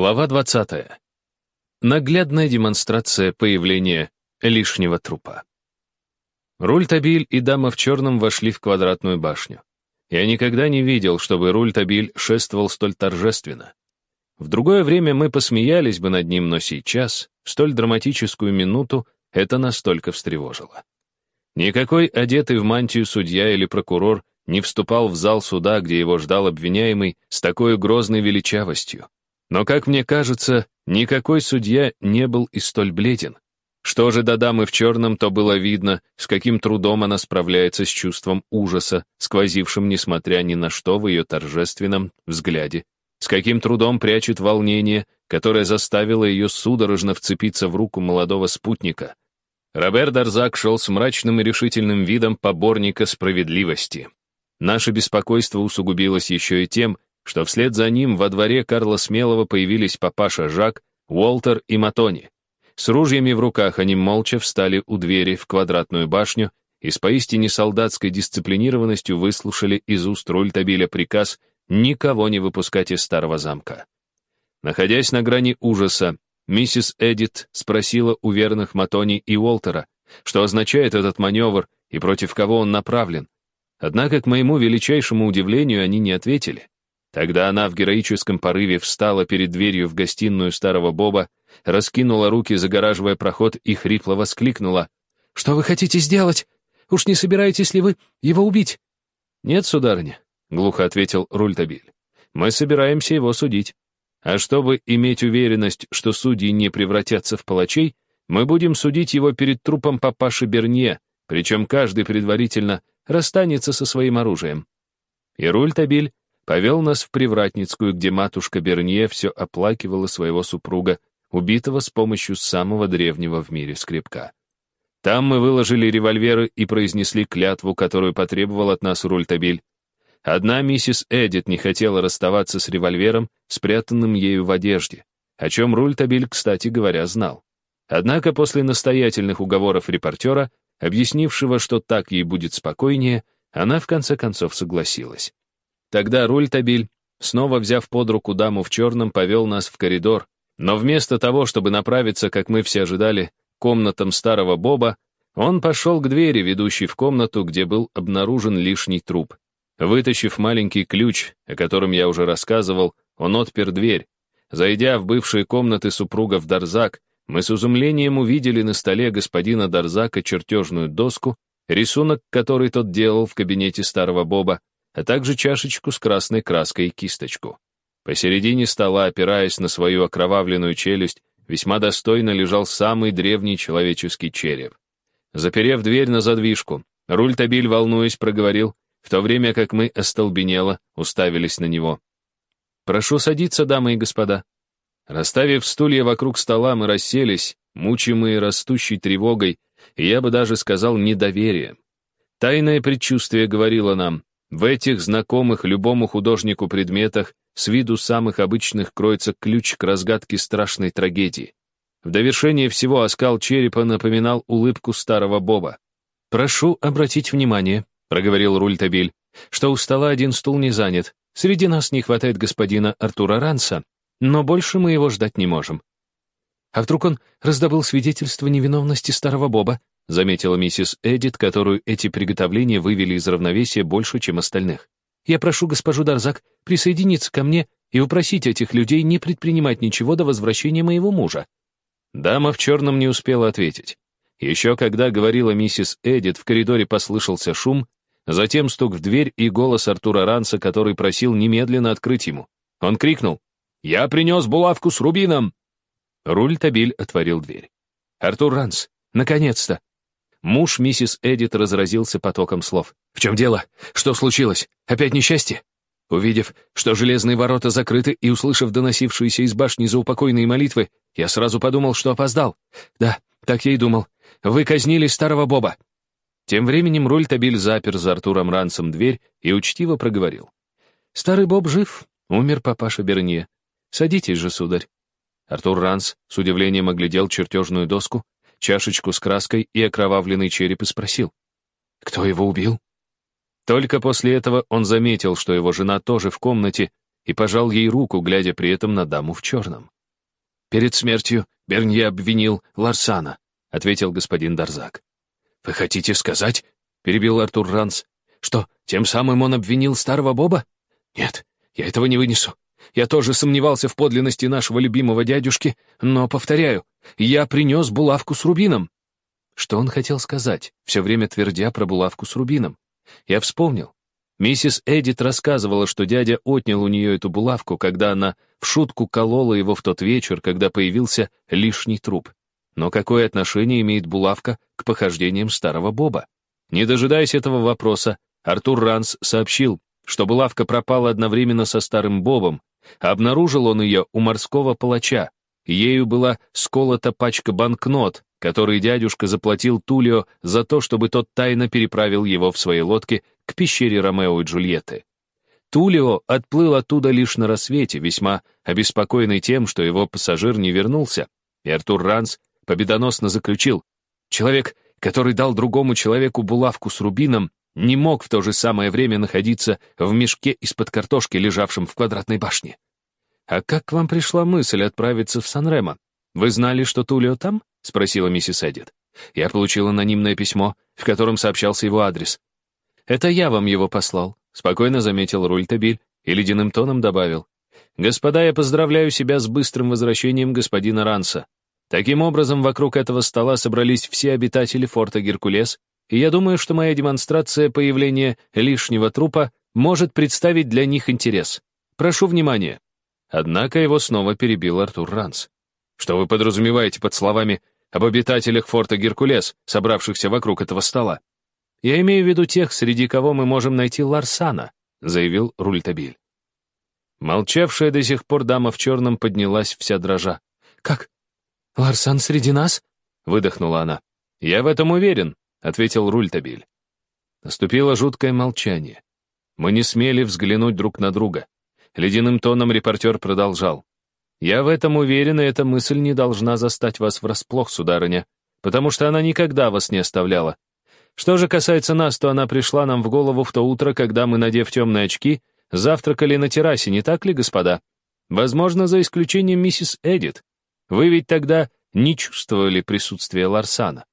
Глава 20. Наглядная демонстрация появления лишнего трупа. Руль-табиль и дама в черном вошли в квадратную башню. Я никогда не видел, чтобы руль-табиль шествовал столь торжественно. В другое время мы посмеялись бы над ним, но сейчас, в столь драматическую минуту, это настолько встревожило. Никакой одетый в мантию судья или прокурор не вступал в зал суда, где его ждал обвиняемый с такой грозной величавостью. Но, как мне кажется, никакой судья не был и столь бледен. Что же до дамы в черном, то было видно, с каким трудом она справляется с чувством ужаса, сквозившим, несмотря ни на что, в ее торжественном взгляде, с каким трудом прячет волнение, которое заставило ее судорожно вцепиться в руку молодого спутника. Робер Дарзак шел с мрачным и решительным видом поборника справедливости. Наше беспокойство усугубилось еще и тем, что вслед за ним во дворе Карла Смелого появились папаша Жак, Уолтер и Матони. С ружьями в руках они молча встали у двери в квадратную башню и с поистине солдатской дисциплинированностью выслушали из уст Рультабиля приказ никого не выпускать из старого замка. Находясь на грани ужаса, миссис Эдит спросила у верных Матони и Уолтера, что означает этот маневр и против кого он направлен. Однако, к моему величайшему удивлению, они не ответили. Тогда она в героическом порыве встала перед дверью в гостиную старого Боба, раскинула руки, загораживая проход, и хрипло воскликнула. «Что вы хотите сделать? Уж не собираетесь ли вы его убить?» «Нет, сударыня», — глухо ответил Рультабиль. «Мы собираемся его судить. А чтобы иметь уверенность, что судьи не превратятся в палачей, мы будем судить его перед трупом папаши Бернье, причем каждый предварительно расстанется со своим оружием». И Рультабиль повел нас в Привратницкую, где матушка Бернье все оплакивала своего супруга, убитого с помощью самого древнего в мире скребка. Там мы выложили револьверы и произнесли клятву, которую потребовал от нас Рультабиль. Одна миссис Эдит не хотела расставаться с револьвером, спрятанным ею в одежде, о чем Рультабиль, кстати говоря, знал. Однако после настоятельных уговоров репортера, объяснившего, что так ей будет спокойнее, она в конце концов согласилась. Тогда Рультабиль, снова взяв под руку даму в черном, повел нас в коридор, но вместо того, чтобы направиться, как мы все ожидали, комнатам старого Боба, он пошел к двери, ведущей в комнату, где был обнаружен лишний труп. Вытащив маленький ключ, о котором я уже рассказывал, он отпер дверь. Зайдя в бывшие комнаты супругов Дарзак, мы с изумлением увидели на столе господина Дарзака чертежную доску, рисунок, который тот делал в кабинете старого Боба, а также чашечку с красной краской и кисточку. Посередине стола, опираясь на свою окровавленную челюсть, весьма достойно лежал самый древний человеческий череп. Заперев дверь на задвижку, Рультабиль, волнуясь, проговорил, в то время как мы остолбенело уставились на него. «Прошу садиться, дамы и господа». Расставив стулья вокруг стола, мы расселись, мучимые растущей тревогой, и я бы даже сказал недоверием. Тайное предчувствие говорило нам, в этих знакомых любому художнику предметах с виду самых обычных кроется ключ к разгадке страшной трагедии. В довершение всего оскал черепа напоминал улыбку старого Боба. «Прошу обратить внимание», — проговорил Рультабиль, «что у стола один стул не занят. Среди нас не хватает господина Артура Ранса, но больше мы его ждать не можем». А вдруг он раздобыл свидетельство невиновности старого Боба, заметила миссис Эдит, которую эти приготовления вывели из равновесия больше, чем остальных. «Я прошу госпожу Дарзак присоединиться ко мне и упросить этих людей не предпринимать ничего до возвращения моего мужа». Дама в черном не успела ответить. Еще когда говорила миссис Эдит, в коридоре послышался шум, затем стук в дверь и голос Артура Ранса, который просил немедленно открыть ему. Он крикнул «Я принес булавку с рубином!» Руль Табиль отворил дверь. «Артур Ранс, наконец-то! Муж миссис Эдит разразился потоком слов. «В чем дело? Что случилось? Опять несчастье?» Увидев, что железные ворота закрыты и услышав доносившиеся из башни заупокойные молитвы, я сразу подумал, что опоздал. Да, так я и думал. Вы казнили старого Боба. Тем временем Рультабиль запер за Артуром Рансом дверь и учтиво проговорил. «Старый Боб жив, умер папаша Бернье. Садитесь же, сударь». Артур Ранс с удивлением оглядел чертежную доску, чашечку с краской и окровавленный череп и спросил. «Кто его убил?» Только после этого он заметил, что его жена тоже в комнате, и пожал ей руку, глядя при этом на даму в черном. «Перед смертью Бернье обвинил Ларсана», — ответил господин Дарзак. «Вы хотите сказать, — перебил Артур Ранс, — что тем самым он обвинил старого Боба? Нет, я этого не вынесу. Я тоже сомневался в подлинности нашего любимого дядюшки, но, повторяю, я принес булавку с рубином». Что он хотел сказать, все время твердя про булавку с рубином? Я вспомнил. Миссис Эдит рассказывала, что дядя отнял у нее эту булавку, когда она в шутку колола его в тот вечер, когда появился лишний труп. Но какое отношение имеет булавка к похождениям старого Боба? Не дожидаясь этого вопроса, Артур Ранс сообщил, что булавка пропала одновременно со старым Бобом, обнаружил он ее у морского палача. Ею была сколота пачка банкнот, которые дядюшка заплатил Тулио за то, чтобы тот тайно переправил его в своей лодке к пещере Ромео и Джульетты. Тулио отплыл оттуда лишь на рассвете, весьма обеспокоенный тем, что его пассажир не вернулся, и Артур Ранс победоносно заключил, «Человек, который дал другому человеку булавку с рубином, не мог в то же самое время находиться в мешке из-под картошки, лежавшем в квадратной башне. «А как к вам пришла мысль отправиться в Сан-Ремо? Вы знали, что Тулио там?» — спросила миссис Эдит. «Я получил анонимное письмо, в котором сообщался его адрес. Это я вам его послал», — спокойно заметил Рультабиль и ледяным тоном добавил. «Господа, я поздравляю себя с быстрым возвращением господина Ранса. Таким образом, вокруг этого стола собрались все обитатели форта Геркулес, и я думаю, что моя демонстрация появления лишнего трупа может представить для них интерес. Прошу внимания». Однако его снова перебил Артур Ранс. «Что вы подразумеваете под словами об обитателях форта Геркулес, собравшихся вокруг этого стола?» «Я имею в виду тех, среди кого мы можем найти Ларсана», заявил Рультабиль. Молчавшая до сих пор дама в черном поднялась вся дрожа. «Как? Ларсан среди нас?» — выдохнула она. «Я в этом уверен», — ответил Рультабиль. Наступило жуткое молчание. Мы не смели взглянуть друг на друга. Ледяным тоном репортер продолжал. «Я в этом уверен, и эта мысль не должна застать вас врасплох, сударыня, потому что она никогда вас не оставляла. Что же касается нас, то она пришла нам в голову в то утро, когда мы, надев темные очки, завтракали на террасе, не так ли, господа? Возможно, за исключением миссис Эдит. Вы ведь тогда не чувствовали присутствия Ларсана.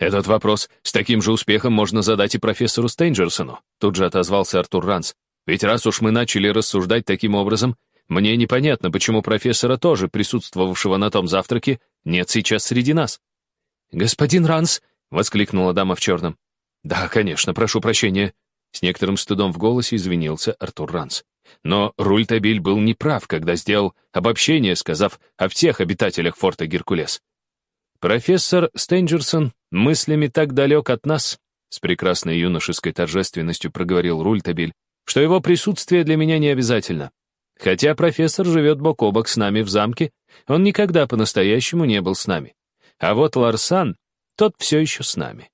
Этот вопрос с таким же успехом можно задать и профессору Стейнджерсону, тут же отозвался Артур Ранс. Ведь раз уж мы начали рассуждать таким образом, мне непонятно, почему профессора тоже, присутствовавшего на том завтраке, нет сейчас среди нас. «Господин Ранс!» — воскликнула дама в черном. «Да, конечно, прошу прощения». С некоторым стыдом в голосе извинился Артур Ранс. Но Рультабиль был неправ, когда сделал обобщение, сказав о всех обитателях форта Геркулес. Профессор Стенджерсон мыслями так далек от нас, с прекрасной юношеской торжественностью проговорил Рультабиль, что его присутствие для меня не обязательно. Хотя профессор живет бок о бок с нами в замке, он никогда по-настоящему не был с нами. А вот Ларсан, тот все еще с нами.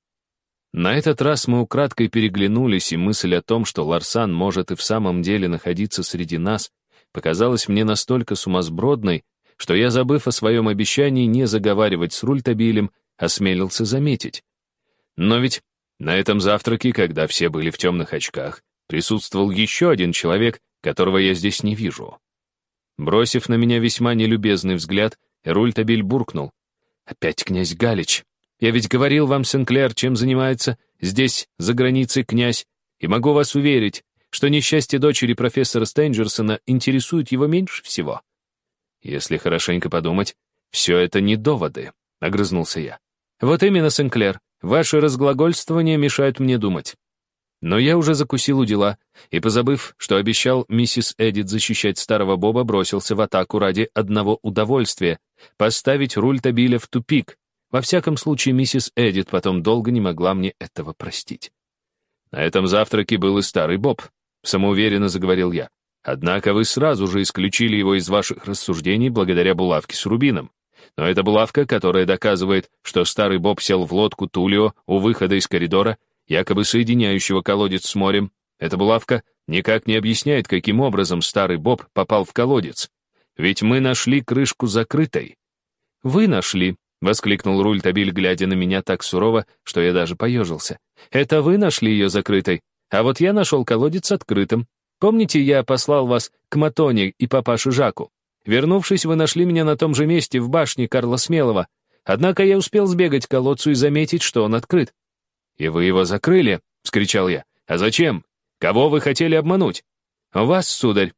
На этот раз мы украдкой переглянулись, и мысль о том, что Ларсан может и в самом деле находиться среди нас, показалась мне настолько сумасбродной, что я, забыв о своем обещании не заговаривать с Рультабилем, осмелился заметить. Но ведь на этом завтраке, когда все были в темных очках, присутствовал еще один человек, которого я здесь не вижу. Бросив на меня весьма нелюбезный взгляд, Рультабиль буркнул. «Опять князь Галич. Я ведь говорил вам, Сенклер, чем занимается здесь, за границей, князь, и могу вас уверить, что несчастье дочери профессора Стенджерсона интересует его меньше всего. Если хорошенько подумать, все это не доводы, — огрызнулся я. Вот именно, Сенклер, ваши разглагольствования мешают мне думать. Но я уже закусил у дела и, позабыв, что обещал миссис Эдит защищать старого Боба, бросился в атаку ради одного удовольствия — поставить руль Табиля в тупик. Во всяком случае, миссис Эдит потом долго не могла мне этого простить. На этом завтраке был и старый Боб, — самоуверенно заговорил я. Однако вы сразу же исключили его из ваших рассуждений благодаря булавке с рубином. Но это булавка, которая доказывает, что старый Боб сел в лодку Тулио у выхода из коридора, якобы соединяющего колодец с морем. Эта булавка никак не объясняет, каким образом старый Боб попал в колодец. Ведь мы нашли крышку закрытой. «Вы нашли», — воскликнул Рультабиль, глядя на меня так сурово, что я даже поежился. «Это вы нашли ее закрытой, а вот я нашел колодец открытым. Помните, я послал вас к Матоне и папаше Жаку? Вернувшись, вы нашли меня на том же месте, в башне Карла Смелого. Однако я успел сбегать к колодцу и заметить, что он открыт. «И вы его закрыли?» — вскричал я. «А зачем? Кого вы хотели обмануть?» «Вас, сударь».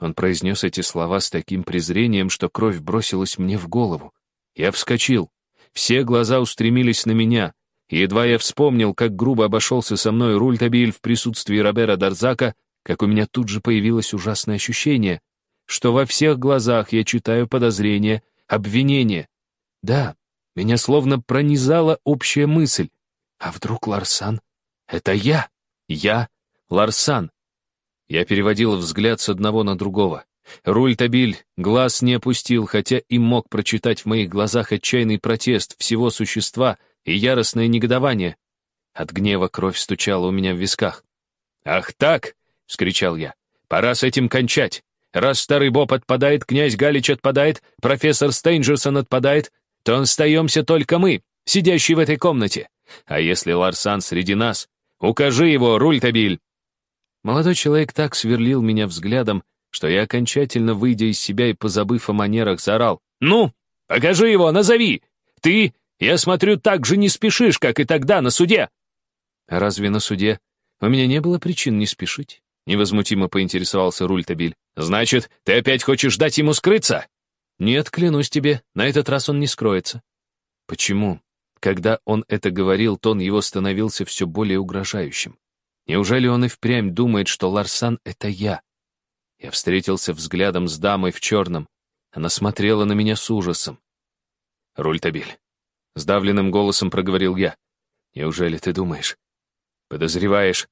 Он произнес эти слова с таким презрением, что кровь бросилась мне в голову. Я вскочил. Все глаза устремились на меня. Едва я вспомнил, как грубо обошелся со мной Рультабиль в присутствии Робера Дарзака, как у меня тут же появилось ужасное ощущение, что во всех глазах я читаю подозрение, обвинение. Да, меня словно пронизала общая мысль. А вдруг Ларсан — это я? Я — Ларсан. Я переводил взгляд с одного на другого. Рультабиль глаз не опустил, хотя и мог прочитать в моих глазах отчаянный протест всего существа и яростное негодование. От гнева кровь стучала у меня в висках. «Ах так!» — вскричал я. «Пора с этим кончать. Раз старый Боб отпадает, князь Галич отпадает, профессор Стейнджерсон отпадает, то остаемся только мы, сидящие в этой комнате. А если Ларсан среди нас, укажи его, Рультабиль!» Молодой человек так сверлил меня взглядом, что я окончательно, выйдя из себя и позабыв о манерах, заорал. «Ну, покажи его, назови! Ты, я смотрю, так же не спешишь, как и тогда на суде!» «Разве на суде? У меня не было причин не спешить. Невозмутимо поинтересовался Рультабиль. «Значит, ты опять хочешь дать ему скрыться?» «Нет, клянусь тебе, на этот раз он не скроется». «Почему?» Когда он это говорил, тон его становился все более угрожающим. Неужели он и впрямь думает, что Ларсан — это я? Я встретился взглядом с дамой в черном. Она смотрела на меня с ужасом. «Рультабиль», — сдавленным голосом проговорил я. «Неужели ты думаешь? Подозреваешь,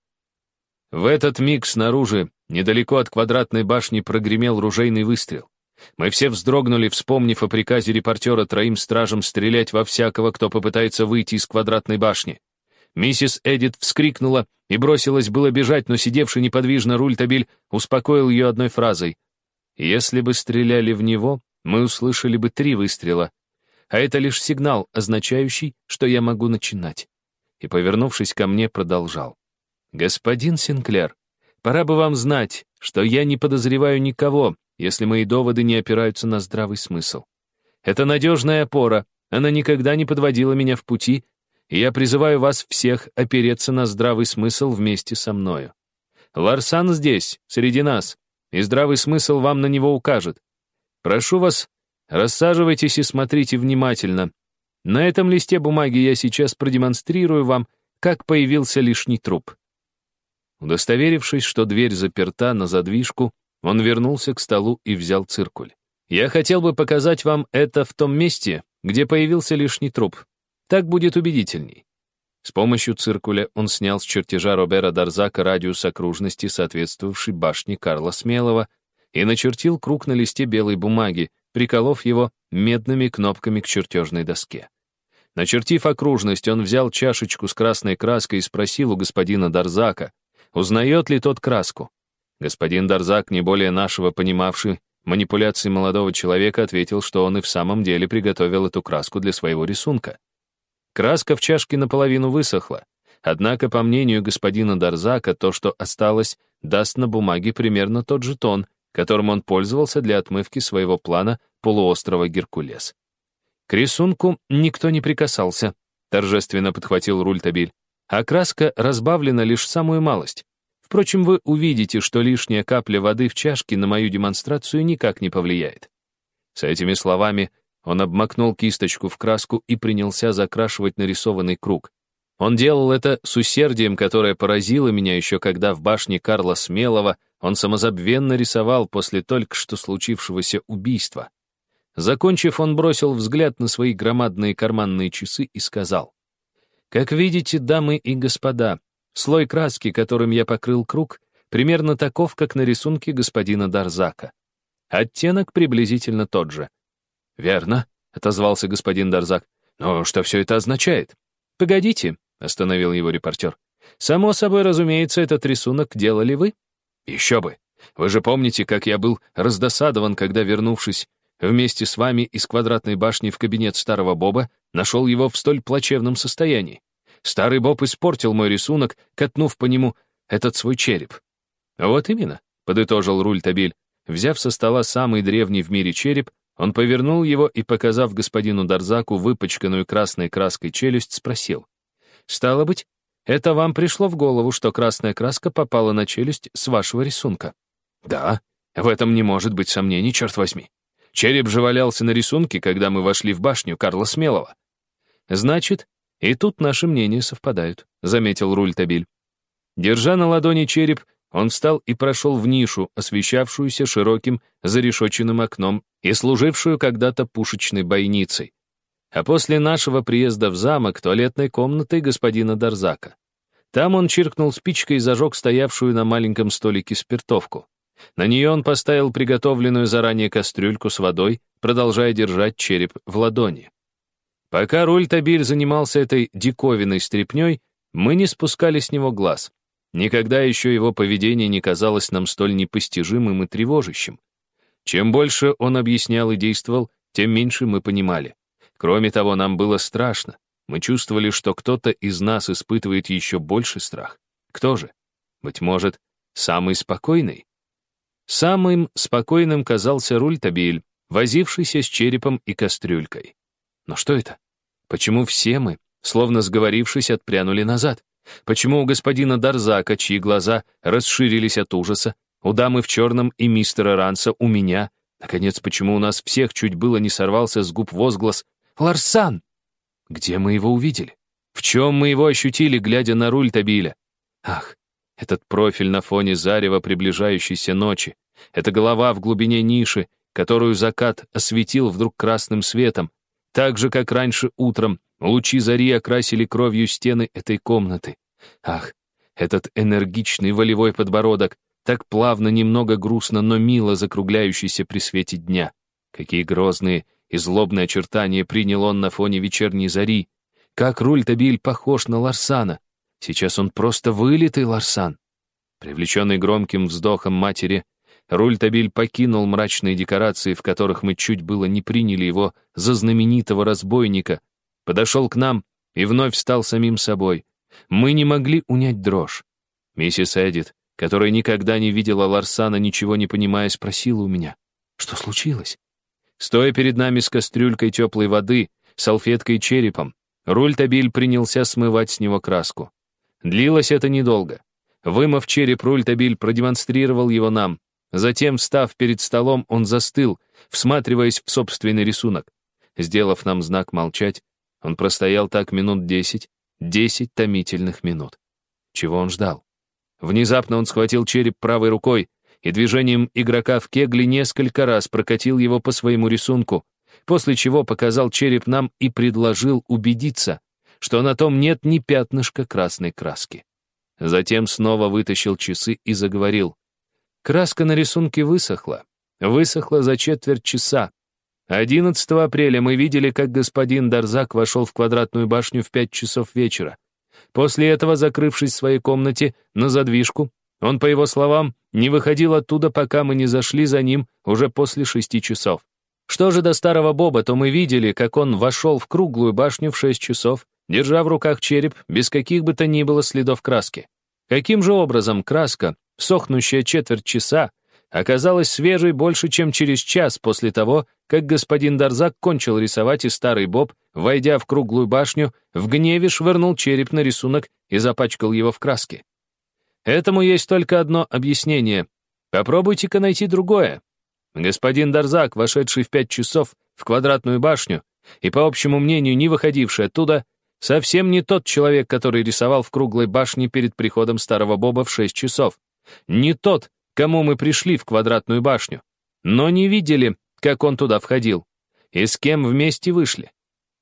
в этот миг снаружи, недалеко от квадратной башни, прогремел ружейный выстрел. Мы все вздрогнули, вспомнив о приказе репортера троим стражам стрелять во всякого, кто попытается выйти из квадратной башни. Миссис Эдит вскрикнула и бросилась было бежать, но сидевший неподвижно Рультабиль успокоил ее одной фразой. «Если бы стреляли в него, мы услышали бы три выстрела, а это лишь сигнал, означающий, что я могу начинать». И, повернувшись ко мне, продолжал. «Господин Синклер, пора бы вам знать, что я не подозреваю никого, если мои доводы не опираются на здравый смысл. Это надежная опора, она никогда не подводила меня в пути, и я призываю вас всех опереться на здравый смысл вместе со мною. Ларсан здесь, среди нас, и здравый смысл вам на него укажет. Прошу вас, рассаживайтесь и смотрите внимательно. На этом листе бумаги я сейчас продемонстрирую вам, как появился лишний труп. Удостоверившись, что дверь заперта на задвижку, он вернулся к столу и взял циркуль. «Я хотел бы показать вам это в том месте, где появился лишний труп. Так будет убедительней». С помощью циркуля он снял с чертежа Робера Дарзака радиус окружности, соответствующей башне Карла Смелого, и начертил круг на листе белой бумаги, приколов его медными кнопками к чертежной доске. Начертив окружность, он взял чашечку с красной краской и спросил у господина Дарзака, Узнает ли тот краску? Господин Дарзак, не более нашего понимавший манипуляции молодого человека, ответил, что он и в самом деле приготовил эту краску для своего рисунка. Краска в чашке наполовину высохла, однако, по мнению господина Дарзака, то, что осталось, даст на бумаге примерно тот же тон, которым он пользовался для отмывки своего плана полуострова Геркулес. К рисунку никто не прикасался, торжественно подхватил Рультабиль а краска разбавлена лишь самую малость. Впрочем, вы увидите, что лишняя капля воды в чашке на мою демонстрацию никак не повлияет. С этими словами он обмакнул кисточку в краску и принялся закрашивать нарисованный круг. Он делал это с усердием, которое поразило меня еще когда в башне Карла Смелого он самозабвенно рисовал после только что случившегося убийства. Закончив, он бросил взгляд на свои громадные карманные часы и сказал, как видите, дамы и господа, слой краски, которым я покрыл круг, примерно таков, как на рисунке господина Дарзака. Оттенок приблизительно тот же. «Верно», — отозвался господин Дарзак. «Но что все это означает?» «Погодите», — остановил его репортер. «Само собой, разумеется, этот рисунок делали вы?» «Еще бы! Вы же помните, как я был раздосадован, когда, вернувшись вместе с вами из квадратной башни в кабинет старого Боба, нашел его в столь плачевном состоянии. Старый Боб испортил мой рисунок, катнув по нему этот свой череп. «Вот именно», — подытожил Рультабиль. Взяв со стола самый древний в мире череп, он повернул его и, показав господину Дарзаку выпачканную красной краской челюсть, спросил. «Стало быть, это вам пришло в голову, что красная краска попала на челюсть с вашего рисунка?» «Да, в этом не может быть сомнений, черт возьми. Череп же валялся на рисунке, когда мы вошли в башню Карла Смелого». «Значит, и тут наши мнения совпадают», — заметил Рультабиль. Держа на ладони череп, он встал и прошел в нишу, освещавшуюся широким зарешоченным окном и служившую когда-то пушечной бойницей. А после нашего приезда в замок туалетной комнатой господина Дарзака. Там он чиркнул спичкой и зажег стоявшую на маленьком столике спиртовку. На нее он поставил приготовленную заранее кастрюльку с водой, продолжая держать череп в ладони. Пока Руль Табиль занимался этой диковинной стряпней, мы не спускали с него глаз. Никогда еще его поведение не казалось нам столь непостижимым и тревожащим. Чем больше он объяснял и действовал, тем меньше мы понимали. Кроме того, нам было страшно. Мы чувствовали, что кто-то из нас испытывает еще больше страх. Кто же? Быть может, самый спокойный? Самым спокойным казался Рультабиль, возившийся с черепом и кастрюлькой. Но что это? Почему все мы, словно сговорившись, отпрянули назад? Почему у господина Дарзака, чьи глаза расширились от ужаса, у дамы в черном и мистера Ранса, у меня, наконец, почему у нас всех чуть было не сорвался с губ возглас «Ларсан!» Где мы его увидели? В чем мы его ощутили, глядя на руль Табиля? Ах, этот профиль на фоне зарева приближающейся ночи, эта голова в глубине ниши, которую закат осветил вдруг красным светом, так же, как раньше утром Лучи зари окрасили кровью стены этой комнаты. Ах, этот энергичный волевой подбородок, так плавно, немного грустно, но мило закругляющийся при свете дня. Какие грозные и злобные очертания принял он на фоне вечерней зари. Как Рультабиль похож на Ларсана. Сейчас он просто вылитый Ларсан. Привлеченный громким вздохом матери, Рультабиль покинул мрачные декорации, в которых мы чуть было не приняли его за знаменитого разбойника, подошел к нам и вновь стал самим собой. Мы не могли унять дрожь. Миссис Эдит, которая никогда не видела Ларсана, ничего не понимая, спросила у меня, что случилось? Стоя перед нами с кастрюлькой теплой воды, салфеткой и черепом, Рультабиль принялся смывать с него краску. Длилось это недолго. Вымыв череп, Рультабиль продемонстрировал его нам. Затем, встав перед столом, он застыл, всматриваясь в собственный рисунок. Сделав нам знак молчать, он простоял так минут десять, десять томительных минут. Чего он ждал? Внезапно он схватил череп правой рукой и движением игрока в кегли несколько раз прокатил его по своему рисунку, после чего показал череп нам и предложил убедиться, что на том нет ни пятнышка красной краски. Затем снова вытащил часы и заговорил. Краска на рисунке высохла. Высохла за четверть часа, 11 апреля мы видели, как господин Дарзак вошел в квадратную башню в 5 часов вечера. После этого, закрывшись в своей комнате на задвижку, он, по его словам, не выходил оттуда, пока мы не зашли за ним уже после шести часов. Что же до старого Боба, то мы видели, как он вошел в круглую башню в шесть часов, держа в руках череп, без каких бы то ни было следов краски. Каким же образом краска, сохнущая четверть часа, оказалась свежей больше, чем через час после того, как господин Дарзак кончил рисовать, и старый Боб, войдя в круглую башню, в гневе швырнул череп на рисунок и запачкал его в краске. Этому есть только одно объяснение. Попробуйте-ка найти другое. Господин Дарзак, вошедший в пять часов в квадратную башню и, по общему мнению, не выходивший оттуда, совсем не тот человек, который рисовал в круглой башне перед приходом старого Боба в шесть часов. Не тот, кому мы пришли в квадратную башню, но не видели, как он туда входил, и с кем вместе вышли.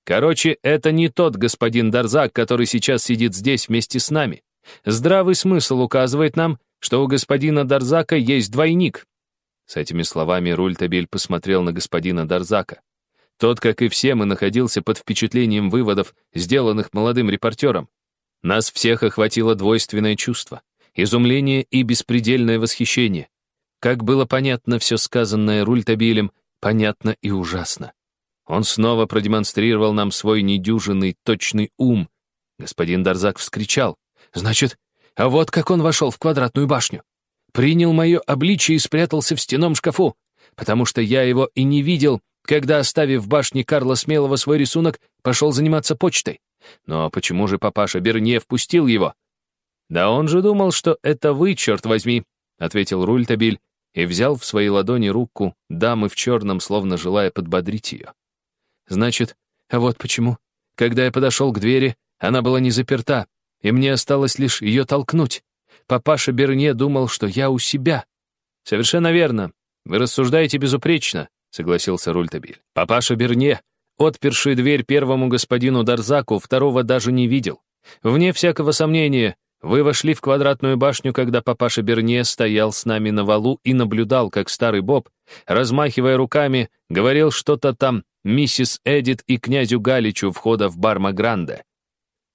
Короче, это не тот господин Дарзак, который сейчас сидит здесь вместе с нами. Здравый смысл указывает нам, что у господина Дарзака есть двойник. С этими словами Рультабель посмотрел на господина Дарзака. Тот, как и все, мы находился под впечатлением выводов, сделанных молодым репортером. Нас всех охватило двойственное чувство — изумление и беспредельное восхищение. Как было понятно все сказанное Рультабилем, понятно и ужасно. Он снова продемонстрировал нам свой недюжинный, точный ум. Господин Дарзак вскричал. «Значит, а вот как он вошел в квадратную башню. принял мое обличие и спрятался в стеном шкафу, потому что я его и не видел, когда, оставив в башне Карла Смелого свой рисунок, пошел заниматься почтой. Но почему же папаша Берне впустил его? Да он же думал, что это вы, черт возьми, ответил Рультабиль и взял в свои ладони руку дамы в черном, словно желая подбодрить ее. Значит, вот почему. Когда я подошел к двери, она была не заперта, и мне осталось лишь ее толкнуть. Папаша Берне думал, что я у себя. Совершенно верно. Вы рассуждаете безупречно, согласился Рультабиль. Папаша Берне, отперший дверь первому господину Дарзаку, второго даже не видел. Вне всякого сомнения, вы вошли в квадратную башню, когда папаша Берне стоял с нами на валу и наблюдал, как старый Боб, размахивая руками, говорил что-то там миссис Эдит и князю Галичу входа в бар Магранде.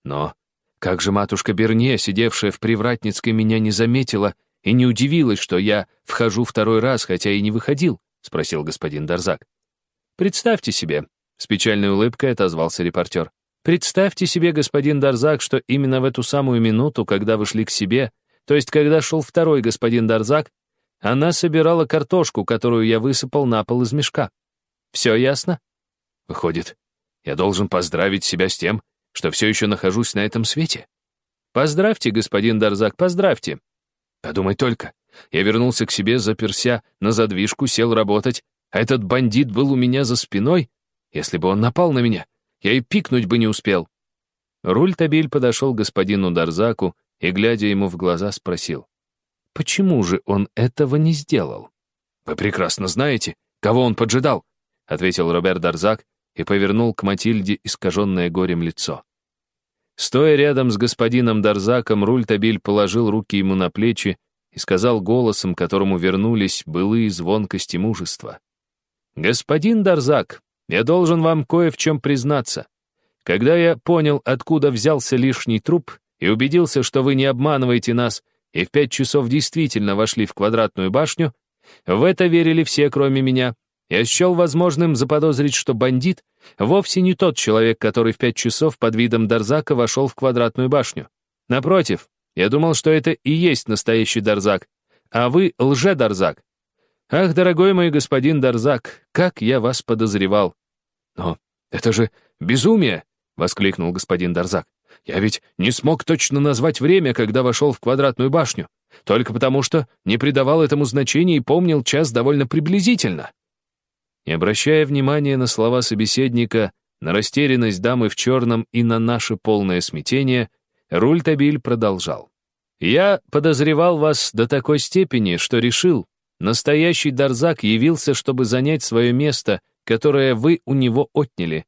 Но как же матушка Берне, сидевшая в Привратницкой, меня не заметила и не удивилась, что я вхожу второй раз, хотя и не выходил? — спросил господин Дарзак. «Представьте себе», — с печальной улыбкой отозвался репортер. «Представьте себе, господин Дарзак, что именно в эту самую минуту, когда вы шли к себе, то есть когда шел второй господин Дарзак, она собирала картошку, которую я высыпал на пол из мешка. Все ясно? Выходит, я должен поздравить себя с тем, что все еще нахожусь на этом свете? Поздравьте, господин Дарзак, поздравьте. Подумай только, я вернулся к себе, заперся на задвижку, сел работать, а этот бандит был у меня за спиной. Если бы он напал на меня, я и пикнуть бы не успел. Руль-табиль подошел к господину Дарзаку и, глядя ему в глаза, спросил, почему же он этого не сделал? «Вы прекрасно знаете, кого он поджидал», — ответил Роберт Дарзак и повернул к Матильде искаженное горем лицо. Стоя рядом с господином Дарзаком, Рультабиль положил руки ему на плечи и сказал голосом, которому вернулись былые звонкости мужества. «Господин Дарзак, я должен вам кое в чем признаться. Когда я понял, откуда взялся лишний труп, и убедился, что вы не обманываете нас, и в пять часов действительно вошли в квадратную башню, в это верили все, кроме меня, я счел возможным заподозрить, что бандит вовсе не тот человек, который в пять часов под видом Дарзака вошел в квадратную башню. Напротив, я думал, что это и есть настоящий Дарзак, а вы лже-Дарзак. Ах, дорогой мой господин Дарзак, как я вас подозревал. Но это же безумие, воскликнул господин Дарзак. Я ведь не смог точно назвать время, когда вошел в квадратную башню, только потому что не придавал этому значения и помнил час довольно приблизительно. Не обращая внимания на слова собеседника, на растерянность дамы в черном и на наше полное смятение, Рультабиль продолжал. «Я подозревал вас до такой степени, что решил, настоящий Дарзак явился, чтобы занять свое место, которое вы у него отняли.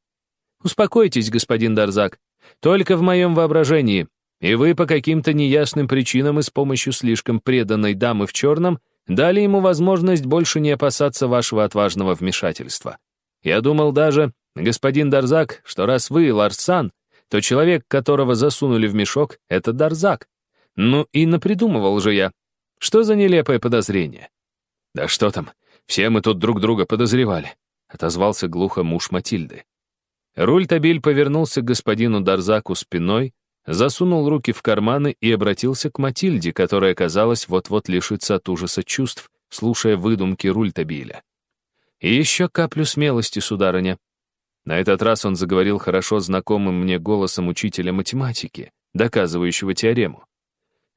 Успокойтесь, господин Дарзак, только в моем воображении, и вы по каким-то неясным причинам и с помощью слишком преданной дамы в черном дали ему возможность больше не опасаться вашего отважного вмешательства. Я думал даже, господин Дарзак, что раз вы Ларсан, то человек, которого засунули в мешок, — это Дарзак. Ну и напридумывал же я. Что за нелепое подозрение? Да что там, все мы тут друг друга подозревали, — отозвался глухо муж Матильды. Руль-табиль повернулся к господину Дарзаку спиной, засунул руки в карманы и обратился к Матильде, которая, казалось, вот-вот лишится от ужаса чувств, слушая выдумки Рультабиля. «И еще каплю смелости, сударыня». На этот раз он заговорил хорошо знакомым мне голосом учителя математики, доказывающего теорему.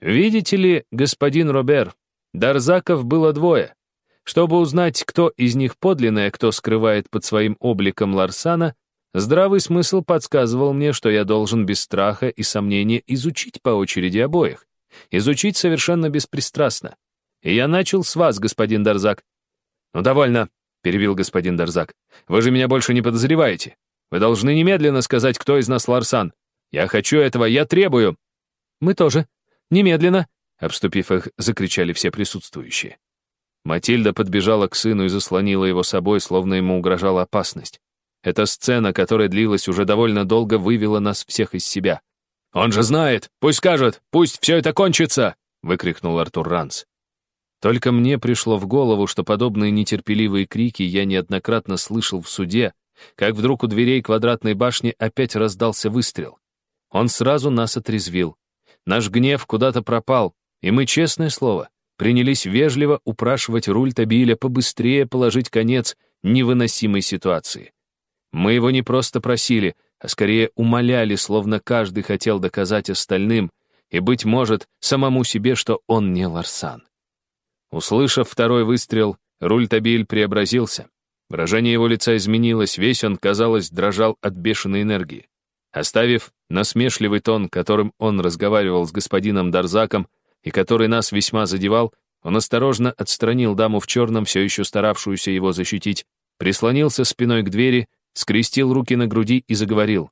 «Видите ли, господин Робер, Дарзаков было двое. Чтобы узнать, кто из них подлинный, а кто скрывает под своим обликом Ларсана, Здравый смысл подсказывал мне, что я должен без страха и сомнения изучить по очереди обоих. Изучить совершенно беспристрастно. И я начал с вас, господин Дарзак. «Ну, довольно», — перебил господин Дарзак. «Вы же меня больше не подозреваете. Вы должны немедленно сказать, кто из нас Ларсан. Я хочу этого, я требую». «Мы тоже. Немедленно», — обступив их, закричали все присутствующие. Матильда подбежала к сыну и заслонила его собой, словно ему угрожала опасность. Эта сцена, которая длилась уже довольно долго, вывела нас всех из себя. «Он же знает! Пусть скажет! Пусть все это кончится!» — выкрикнул Артур Ранс. Только мне пришло в голову, что подобные нетерпеливые крики я неоднократно слышал в суде, как вдруг у дверей квадратной башни опять раздался выстрел. Он сразу нас отрезвил. Наш гнев куда-то пропал, и мы, честное слово, принялись вежливо упрашивать руль Табиля побыстрее положить конец невыносимой ситуации. Мы его не просто просили, а скорее умоляли, словно каждый хотел доказать остальным и, быть может, самому себе, что он не Ларсан. Услышав второй выстрел, руль Табиль преобразился. Выражение его лица изменилось, весь он, казалось, дрожал от бешеной энергии. Оставив насмешливый тон, которым он разговаривал с господином Дарзаком и который нас весьма задевал, он осторожно отстранил даму в черном, все еще старавшуюся его защитить, прислонился спиной к двери, скрестил руки на груди и заговорил.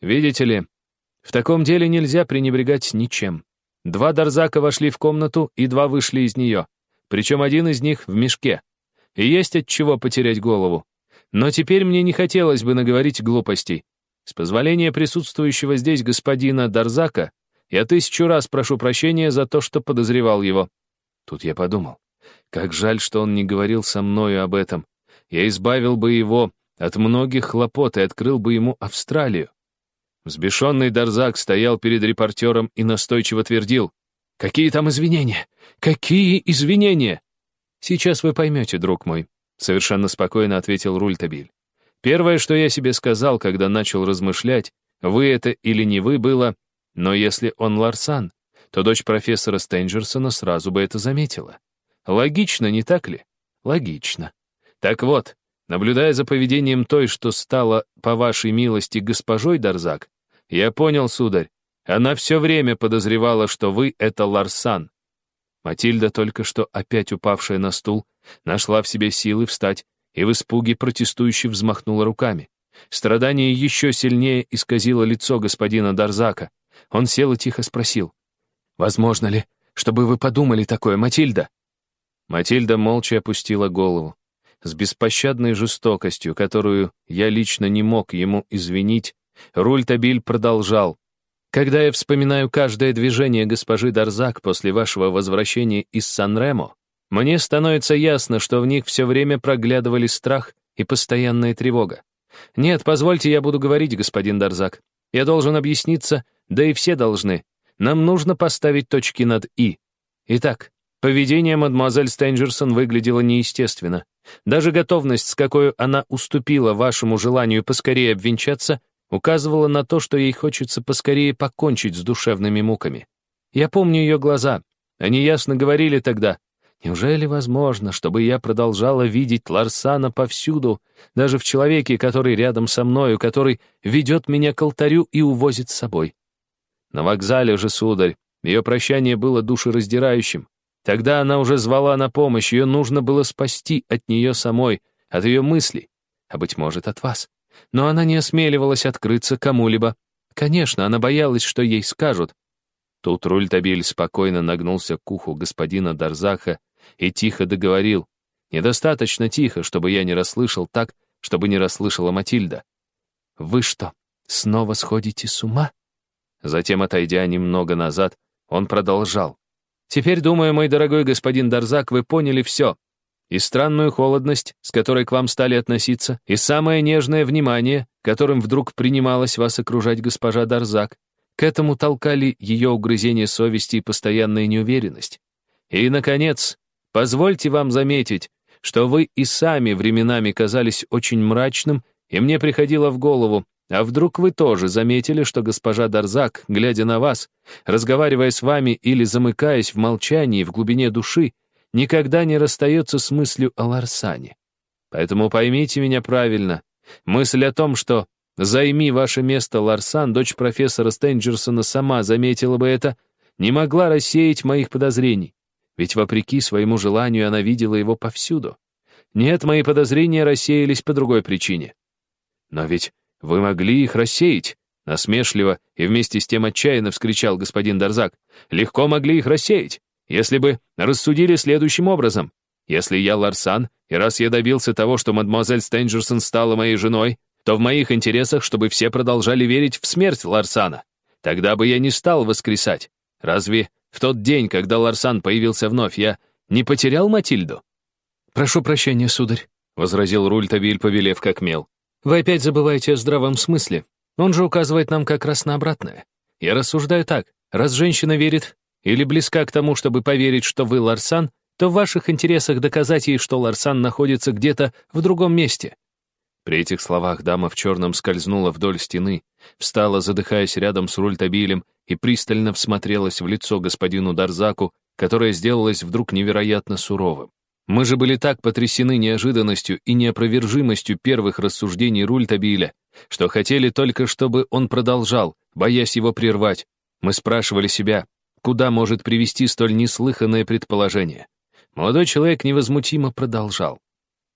«Видите ли, в таком деле нельзя пренебрегать ничем. Два Дарзака вошли в комнату, и два вышли из нее, причем один из них в мешке. И есть от чего потерять голову. Но теперь мне не хотелось бы наговорить глупостей. С позволения присутствующего здесь господина Дарзака, я тысячу раз прошу прощения за то, что подозревал его. Тут я подумал, как жаль, что он не говорил со мною об этом. Я избавил бы его от многих хлопот и открыл бы ему Австралию. Взбешенный Дарзак стоял перед репортером и настойчиво твердил. «Какие там извинения? Какие извинения? «Сейчас вы поймете, друг мой», — совершенно спокойно ответил Рультабиль. «Первое, что я себе сказал, когда начал размышлять, вы это или не вы было, но если он Ларсан, то дочь профессора Стенджерсона сразу бы это заметила. Логично, не так ли? Логично. Так вот, наблюдая за поведением той, что стала, по вашей милости, госпожой Дарзак, я понял, сударь, она все время подозревала, что вы — это Ларсан. Матильда, только что опять упавшая на стул, нашла в себе силы встать и в испуге протестующе взмахнула руками. Страдание еще сильнее исказило лицо господина Дарзака. Он сел и тихо спросил. «Возможно ли, чтобы вы подумали такое, Матильда?» Матильда молча опустила голову. С беспощадной жестокостью, которую я лично не мог ему извинить, Руль Табиль продолжал. Когда я вспоминаю каждое движение госпожи Дарзак после вашего возвращения из Сан-Ремо, мне становится ясно, что в них все время проглядывали страх и постоянная тревога. Нет, позвольте, я буду говорить, господин Дарзак. Я должен объясниться, да и все должны. Нам нужно поставить точки над «и». Итак, поведение мадемуазель Стенджерсон выглядело неестественно. Даже готовность, с какой она уступила вашему желанию поскорее обвенчаться, указывала на то, что ей хочется поскорее покончить с душевными муками. Я помню ее глаза. Они ясно говорили тогда, неужели возможно, чтобы я продолжала видеть Ларсана повсюду, даже в человеке, который рядом со мною, который ведет меня к алтарю и увозит с собой? На вокзале же, сударь, ее прощание было душераздирающим. Тогда она уже звала на помощь, ее нужно было спасти от нее самой, от ее мыслей, а, быть может, от вас но она не осмеливалась открыться кому-либо. Конечно, она боялась, что ей скажут. Тут Рультабиль спокойно нагнулся к уху господина Дарзаха и тихо договорил. Недостаточно тихо, чтобы я не расслышал так, чтобы не расслышала Матильда. «Вы что, снова сходите с ума?» Затем, отойдя немного назад, он продолжал. «Теперь, думаю, мой дорогой господин Дарзак, вы поняли все и странную холодность, с которой к вам стали относиться, и самое нежное внимание, которым вдруг принималась вас окружать госпожа Дарзак. К этому толкали ее угрызение совести и постоянная неуверенность. И, наконец, позвольте вам заметить, что вы и сами временами казались очень мрачным, и мне приходило в голову, а вдруг вы тоже заметили, что госпожа Дарзак, глядя на вас, разговаривая с вами или замыкаясь в молчании в глубине души, никогда не расстается с мыслью о Ларсане. Поэтому поймите меня правильно. Мысль о том, что «займи ваше место, Ларсан», дочь профессора Стенджерсона сама заметила бы это, не могла рассеять моих подозрений. Ведь вопреки своему желанию она видела его повсюду. Нет, мои подозрения рассеялись по другой причине. Но ведь вы могли их рассеять, насмешливо и вместе с тем отчаянно вскричал господин Дарзак. Легко могли их рассеять если бы рассудили следующим образом. Если я Ларсан, и раз я добился того, что мадемуазель Стенджерсон стала моей женой, то в моих интересах, чтобы все продолжали верить в смерть Ларсана. Тогда бы я не стал воскресать. Разве в тот день, когда Ларсан появился вновь, я не потерял Матильду? «Прошу прощения, сударь», — возразил Рультавиль, повелев как мел. «Вы опять забываете о здравом смысле. Он же указывает нам как раз на обратное. Я рассуждаю так. Раз женщина верит или близка к тому, чтобы поверить, что вы Ларсан, то в ваших интересах доказать ей, что Ларсан находится где-то в другом месте. При этих словах дама в черном скользнула вдоль стены, встала, задыхаясь рядом с Рультабилем, и пристально всмотрелась в лицо господину Дарзаку, которое сделалось вдруг невероятно суровым. Мы же были так потрясены неожиданностью и неопровержимостью первых рассуждений Рультабиля, что хотели только, чтобы он продолжал, боясь его прервать. Мы спрашивали себя, куда может привести столь неслыханное предположение. Молодой человек невозмутимо продолжал.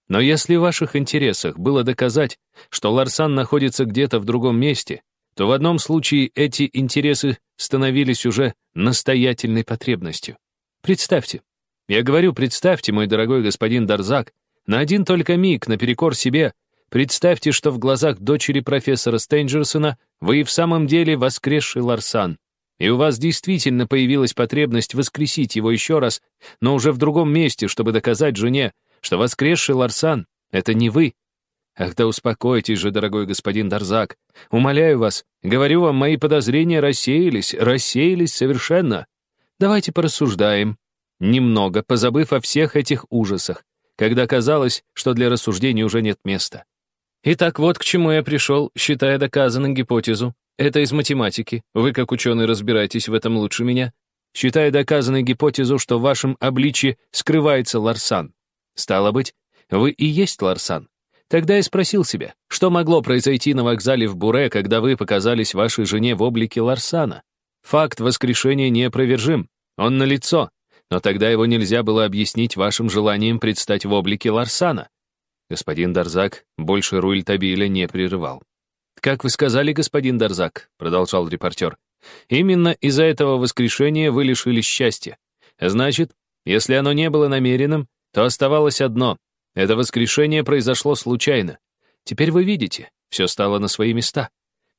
Но если в ваших интересах было доказать, что Ларсан находится где-то в другом месте, то в одном случае эти интересы становились уже настоятельной потребностью. Представьте, я говорю, представьте, мой дорогой господин Дарзак, на один только миг, наперекор себе, представьте, что в глазах дочери профессора Стейнджерсона вы и в самом деле воскресший Ларсан, и у вас действительно появилась потребность воскресить его еще раз, но уже в другом месте, чтобы доказать жене, что воскресший Ларсан — это не вы. Ах да успокойтесь же, дорогой господин Дарзак. Умоляю вас, говорю вам, мои подозрения рассеялись, рассеялись совершенно. Давайте порассуждаем. Немного, позабыв о всех этих ужасах, когда казалось, что для рассуждений уже нет места. Итак, вот к чему я пришел, считая доказанной гипотезу. Это из математики. Вы, как ученый, разбираетесь в этом лучше меня. Считая доказанной гипотезу, что в вашем обличье скрывается Ларсан. Стало быть, вы и есть Ларсан. Тогда я спросил себя, что могло произойти на вокзале в Буре, когда вы показались вашей жене в облике Ларсана? Факт воскрешения неопровержим. Он налицо. Но тогда его нельзя было объяснить вашим желанием предстать в облике Ларсана. Господин Дарзак больше Руэль Табиля не прерывал. «Как вы сказали, господин Дарзак», — продолжал репортер, «именно из-за этого воскрешения вы лишились счастья. Значит, если оно не было намеренным, то оставалось одно — это воскрешение произошло случайно. Теперь вы видите, все стало на свои места.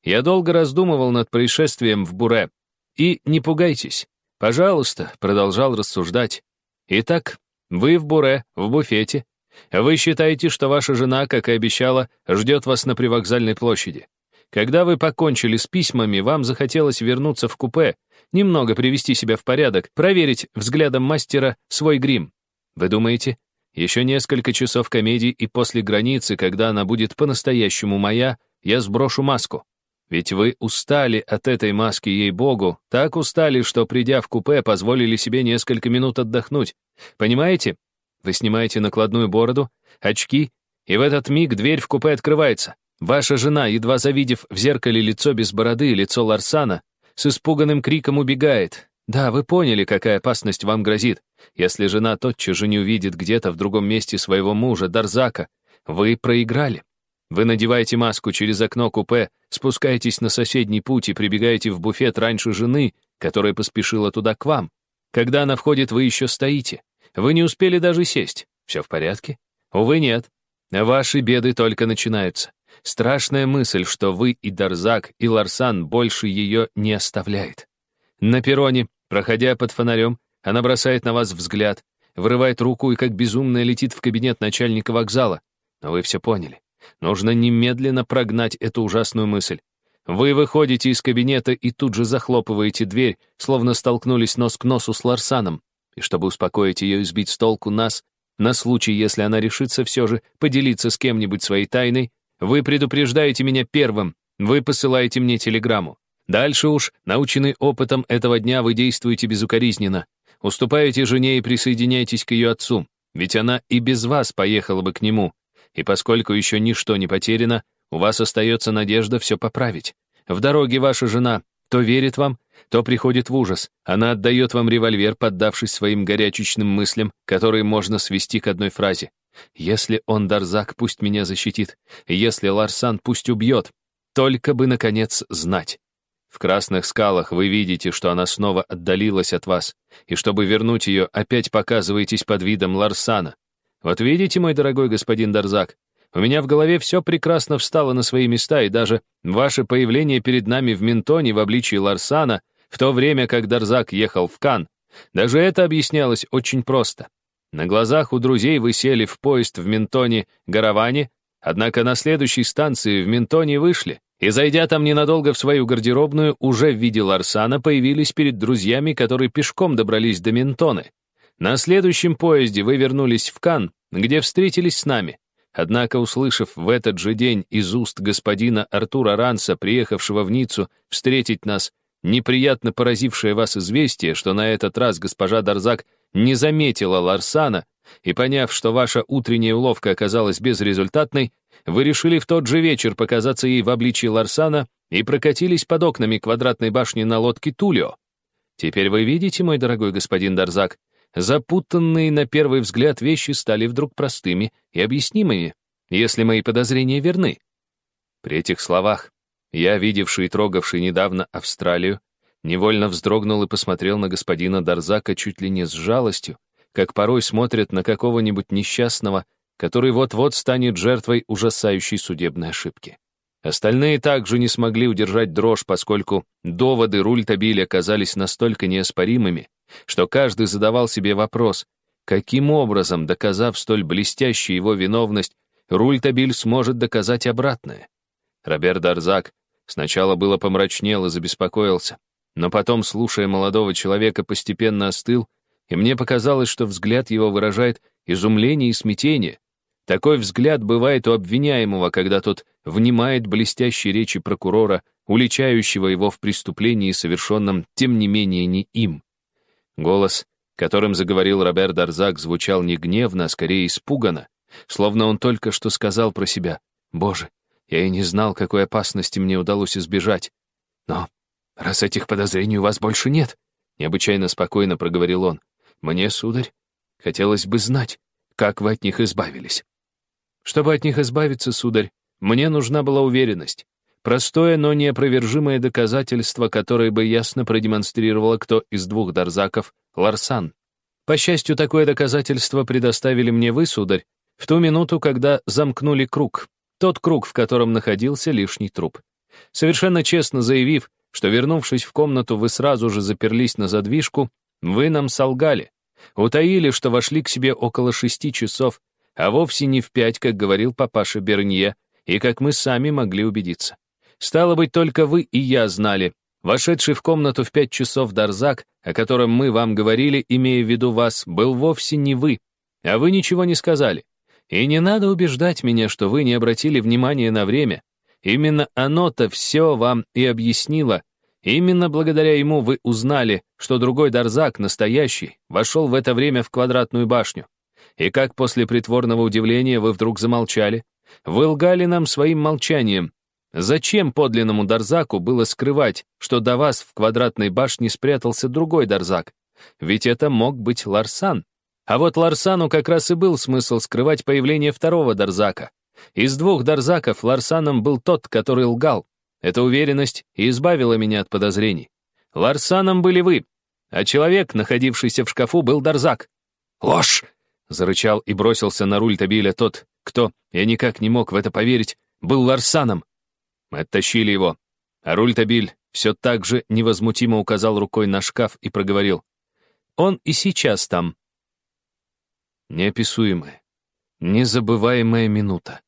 Я долго раздумывал над происшествием в Буре. И не пугайтесь. Пожалуйста, продолжал рассуждать. Итак, вы в Буре, в буфете. Вы считаете, что ваша жена, как и обещала, ждет вас на привокзальной площади. Когда вы покончили с письмами, вам захотелось вернуться в купе, немного привести себя в порядок, проверить взглядом мастера свой грим. Вы думаете, еще несколько часов комедии и после границы, когда она будет по-настоящему моя, я сброшу маску? Ведь вы устали от этой маски, ей-богу, так устали, что, придя в купе, позволили себе несколько минут отдохнуть. Понимаете? Вы снимаете накладную бороду, очки, и в этот миг дверь в купе открывается. Ваша жена, едва завидев в зеркале лицо без бороды, лицо Ларсана, с испуганным криком убегает. Да, вы поняли, какая опасность вам грозит. Если жена тотчас же не увидит где-то в другом месте своего мужа, Дарзака, вы проиграли. Вы надеваете маску через окно купе, спускаетесь на соседний путь и прибегаете в буфет раньше жены, которая поспешила туда к вам. Когда она входит, вы еще стоите. Вы не успели даже сесть. Все в порядке? Увы, нет. Ваши беды только начинаются. Страшная мысль, что вы и Дарзак, и Ларсан больше ее не оставляет. На перроне, проходя под фонарем, она бросает на вас взгляд, вырывает руку и как безумная летит в кабинет начальника вокзала. Но вы все поняли. Нужно немедленно прогнать эту ужасную мысль. Вы выходите из кабинета и тут же захлопываете дверь, словно столкнулись нос к носу с Ларсаном. И чтобы успокоить ее и сбить с толку нас, на случай, если она решится все же поделиться с кем-нибудь своей тайной, вы предупреждаете меня первым, вы посылаете мне телеграмму. Дальше уж, наученный опытом этого дня, вы действуете безукоризненно. Уступаете жене и присоединяйтесь к ее отцу, ведь она и без вас поехала бы к нему. И поскольку еще ничто не потеряно, у вас остается надежда все поправить. В дороге ваша жена то верит вам, то приходит в ужас. Она отдает вам револьвер, поддавшись своим горячечным мыслям, которые можно свести к одной фразе. «Если он Дарзак, пусть меня защитит. Если Ларсан, пусть убьет. Только бы, наконец, знать». В красных скалах вы видите, что она снова отдалилась от вас, и чтобы вернуть ее, опять показываетесь под видом Ларсана. Вот видите, мой дорогой господин Дарзак, у меня в голове все прекрасно встало на свои места, и даже ваше появление перед нами в Ментоне в обличии Ларсана, в то время как Дарзак ехал в Кан, даже это объяснялось очень просто. На глазах у друзей вы сели в поезд в Ментоне Гараване, однако на следующей станции в Ментоне вышли, и, зайдя там ненадолго в свою гардеробную, уже в виде Ларсана появились перед друзьями, которые пешком добрались до Ментоны. На следующем поезде вы вернулись в Кан, где встретились с нами. Однако, услышав в этот же день из уст господина Артура Ранса, приехавшего в Ниццу встретить нас, неприятно поразившее вас известие, что на этот раз госпожа Дарзак не заметила Ларсана, и поняв, что ваша утренняя уловка оказалась безрезультатной, вы решили в тот же вечер показаться ей в обличии Ларсана и прокатились под окнами квадратной башни на лодке Тулио. Теперь вы видите, мой дорогой господин Дарзак, запутанные на первый взгляд вещи стали вдруг простыми и объяснимыми, если мои подозрения верны. При этих словах я, видевший и трогавший недавно Австралию, невольно вздрогнул и посмотрел на господина Дарзака чуть ли не с жалостью, как порой смотрят на какого-нибудь несчастного, который вот-вот станет жертвой ужасающей судебной ошибки. Остальные также не смогли удержать дрожь, поскольку доводы Рультабили оказались настолько неоспоримыми, что каждый задавал себе вопрос, каким образом, доказав столь блестящую его виновность, Рультабиль сможет доказать обратное. Роберт Дарзак сначала было помрачнел и забеспокоился, но потом, слушая молодого человека, постепенно остыл, и мне показалось, что взгляд его выражает изумление и смятение. Такой взгляд бывает у обвиняемого, когда тот внимает блестящей речи прокурора, уличающего его в преступлении, совершенном, тем не менее, не им. Голос, которым заговорил Роберт Дарзак, звучал не гневно, а скорее испуганно, словно он только что сказал про себя «Боже, я и не знал, какой опасности мне удалось избежать. Но раз этих подозрений у вас больше нет, необычайно спокойно проговорил он, мне, сударь, хотелось бы знать, как вы от них избавились. Чтобы от них избавиться, сударь, мне нужна была уверенность. Простое, но неопровержимое доказательство, которое бы ясно продемонстрировало, кто из двух Дарзаков — Ларсан. По счастью, такое доказательство предоставили мне вы, сударь, в ту минуту, когда замкнули круг, тот круг, в котором находился лишний труп. Совершенно честно заявив, что, вернувшись в комнату, вы сразу же заперлись на задвижку, вы нам солгали. Утаили, что вошли к себе около шести часов, а вовсе не в пять, как говорил папаша Бернье, и как мы сами могли убедиться. Стало быть, только вы и я знали. Вошедший в комнату в пять часов Дарзак, о котором мы вам говорили, имея в виду вас, был вовсе не вы, а вы ничего не сказали. И не надо убеждать меня, что вы не обратили внимания на время. Именно оно-то все вам и объяснило. Именно благодаря ему вы узнали, что другой Дарзак, настоящий, вошел в это время в квадратную башню. И как после притворного удивления вы вдруг замолчали? Вы лгали нам своим молчанием. Зачем подлинному Дарзаку было скрывать, что до вас в квадратной башне спрятался другой Дарзак? Ведь это мог быть Ларсан. А вот Ларсану как раз и был смысл скрывать появление второго Дарзака. Из двух Дарзаков Ларсаном был тот, который лгал. Эта уверенность и избавила меня от подозрений. Ларсаном были вы, а человек, находившийся в шкафу, был Дарзак. «Ложь!» — зарычал и бросился на руль Табиля тот, кто, я никак не мог в это поверить, был Ларсаном. Оттащили его, а руль Табиль все так же невозмутимо указал рукой на шкаф и проговорил. «Он и сейчас там». Неописуемая, незабываемая минута.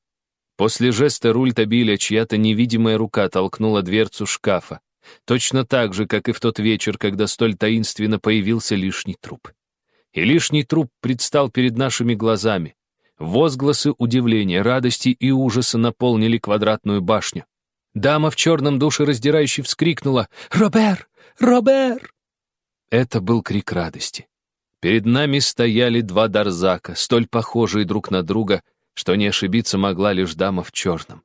После жеста руль Табиля чья-то невидимая рука толкнула дверцу шкафа, точно так же, как и в тот вечер, когда столь таинственно появился лишний труп. И лишний труп предстал перед нашими глазами. Возгласы удивления, радости и ужаса наполнили квадратную башню. Дама в черном душераздирающе вскрикнула «Робер! Робер!» Это был крик радости. Перед нами стояли два дарзака, столь похожие друг на друга, что не ошибиться могла лишь дама в черном.